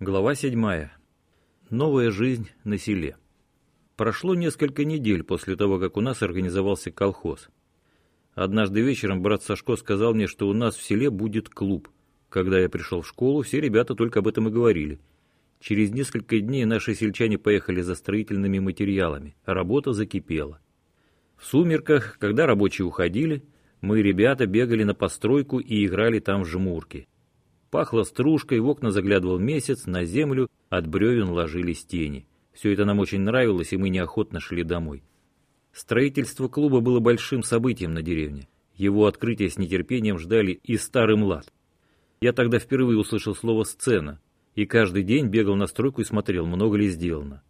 Глава 7. Новая жизнь на селе. Прошло несколько недель после того, как у нас организовался колхоз. Однажды вечером брат Сашко сказал мне, что у нас в селе будет клуб. Когда я пришел в школу, все ребята только об этом и говорили. Через несколько дней наши сельчане поехали за строительными материалами, а работа закипела. В сумерках, когда рабочие уходили, мы, ребята, бегали на постройку и играли там в жмурки. Пахло стружкой, в окна заглядывал месяц, на землю от бревен ложились тени. Все это нам очень нравилось, и мы неохотно шли домой. Строительство клуба было большим событием на деревне. Его открытие с нетерпением ждали и старый млад. Я тогда впервые услышал слово «сцена», и каждый день бегал на стройку и смотрел, много ли сделано.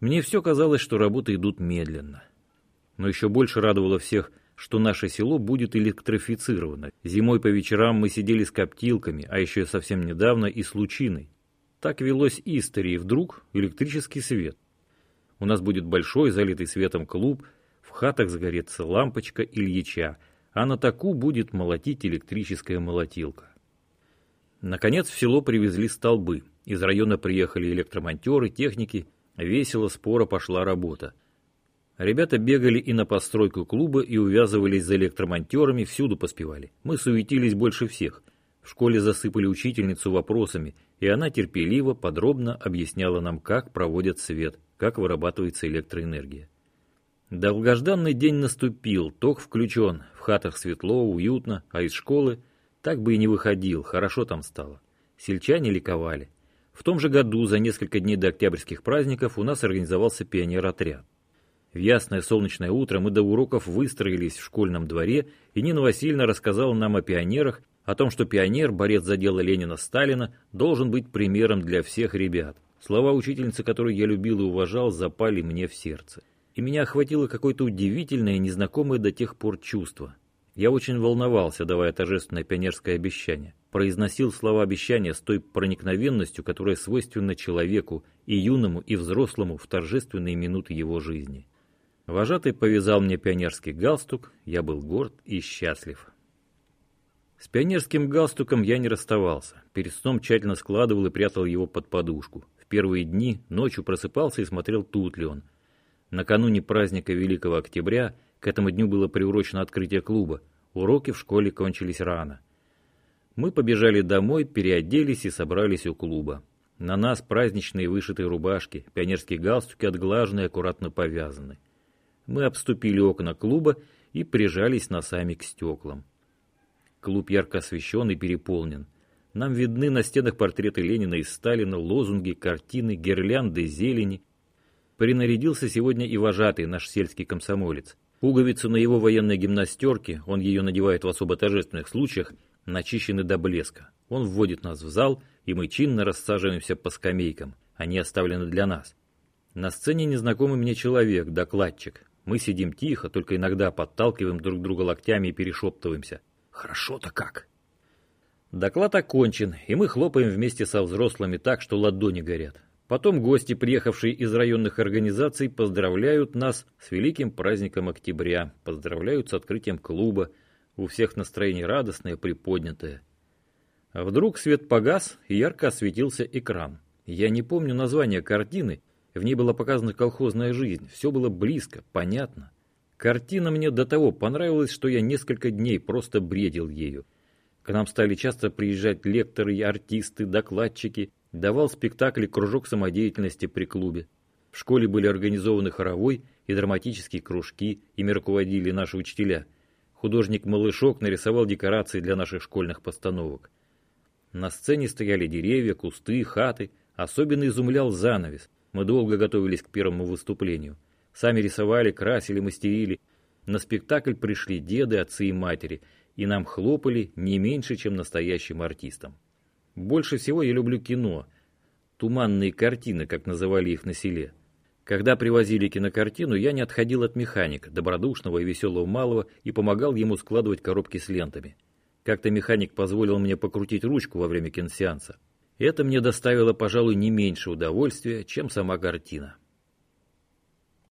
Мне все казалось, что работы идут медленно. Но еще больше радовало всех – что наше село будет электрифицировано. Зимой по вечерам мы сидели с коптилками, а еще совсем недавно и с лучиной. Так велось истории, вдруг электрический свет. У нас будет большой, залитый светом клуб, в хатах загорится лампочка Ильича, а на таку будет молотить электрическая молотилка. Наконец в село привезли столбы. Из района приехали электромонтеры, техники. Весело, споро пошла работа. Ребята бегали и на постройку клуба, и увязывались за электромонтерами, всюду поспевали. Мы суетились больше всех. В школе засыпали учительницу вопросами, и она терпеливо, подробно объясняла нам, как проводят свет, как вырабатывается электроэнергия. Долгожданный день наступил, ток включен, в хатах светло, уютно, а из школы так бы и не выходил, хорошо там стало. Сельчане ликовали. В том же году, за несколько дней до октябрьских праздников, у нас организовался пионер-отряд. В ясное солнечное утро мы до уроков выстроились в школьном дворе, и Нина Васильевна рассказала нам о пионерах, о том, что пионер, борец за дело Ленина-Сталина, должен быть примером для всех ребят. Слова учительницы, которую я любил и уважал, запали мне в сердце. И меня охватило какое-то удивительное, незнакомое до тех пор чувство. Я очень волновался, давая торжественное пионерское обещание. Произносил слова обещания с той проникновенностью, которая свойственна человеку, и юному, и взрослому в торжественные минуты его жизни. Вожатый повязал мне пионерский галстук, я был горд и счастлив. С пионерским галстуком я не расставался. Перед сном тщательно складывал и прятал его под подушку. В первые дни ночью просыпался и смотрел, тут ли он. Накануне праздника Великого Октября к этому дню было приурочено открытие клуба. Уроки в школе кончились рано. Мы побежали домой, переоделись и собрались у клуба. На нас праздничные вышитые рубашки, пионерские галстуки отглажены и аккуратно повязаны. Мы обступили окна клуба и прижались носами к стеклам. Клуб ярко освещен и переполнен. Нам видны на стенах портреты Ленина и Сталина, лозунги, картины, гирлянды, зелени. Принарядился сегодня и вожатый наш сельский комсомолец. Пуговицы на его военной гимнастерке, он ее надевает в особо торжественных случаях, начищены до блеска. Он вводит нас в зал, и мы чинно рассаживаемся по скамейкам. Они оставлены для нас. На сцене незнакомый мне человек, докладчик. Мы сидим тихо, только иногда подталкиваем друг друга локтями и перешептываемся. Хорошо-то как. Доклад окончен, и мы хлопаем вместе со взрослыми так, что ладони горят. Потом гости, приехавшие из районных организаций, поздравляют нас с великим праздником октября, поздравляют с открытием клуба. У всех настроение радостное, приподнятое. Вдруг свет погас, и ярко осветился экран. Я не помню название картины, в ней была показана колхозная жизнь, все было близко, понятно. Картина мне до того понравилась, что я несколько дней просто бредил ею. К нам стали часто приезжать лекторы и артисты, докладчики. Давал спектакли кружок самодеятельности при клубе. В школе были организованы хоровой и драматические кружки, ими руководили наши учителя. Художник Малышок нарисовал декорации для наших школьных постановок. На сцене стояли деревья, кусты, хаты. Особенно изумлял занавес. Мы долго готовились к первому выступлению. Сами рисовали, красили, мастерили. На спектакль пришли деды, отцы и матери, и нам хлопали не меньше, чем настоящим артистам. Больше всего я люблю кино. Туманные картины, как называли их на селе. Когда привозили кинокартину, я не отходил от механика, добродушного и веселого малого, и помогал ему складывать коробки с лентами. Как-то механик позволил мне покрутить ручку во время киносеанса. Это мне доставило, пожалуй, не меньше удовольствия, чем сама картина.